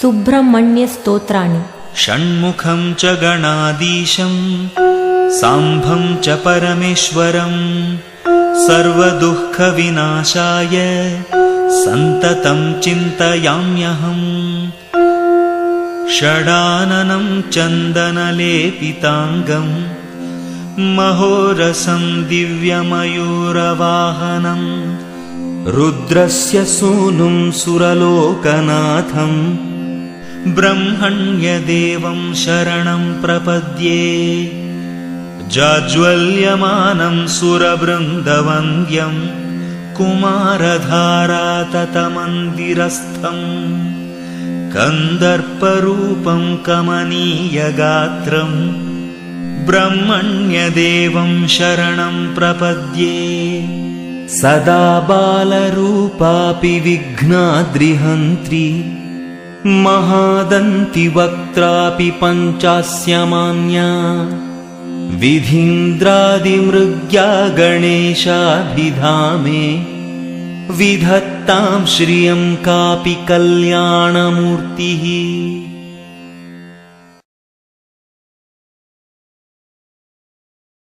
सुब्रह्मण्यस्तोत्राणि षण्मुखं च गणाधीशं साम्भं च परमेश्वरम् सर्वदुःखविनाशाय सन्ततं चिन्तयाम्यहम्। षडाननं चन्दनलेपिताङ्गम् महोरसं दिव्यमयूरवाहनम् रुद्रस्य सूनुं सुरलोकनाथम् ब्रह्मण्यदेवं शरणं प्रपद्ये। जाज्वल्यमानं सुरवृन्दवन्द्यं कुमारधाराततमन्दिरस्थम् कन्दर्परूपं कमनीयगात्रम् ब्रह्मण्यदेवं शरणं प्रपद्ये। सदा बालरूपापि विघ्नाद्रिहन्त्री महादन्तिवक्त्रापि पञ्चास्यमान्या। विधीन्द्रादिमृग्या गणेशाभिधामे। विधत्तां श्रियं कापि कल्याणमूर्तिः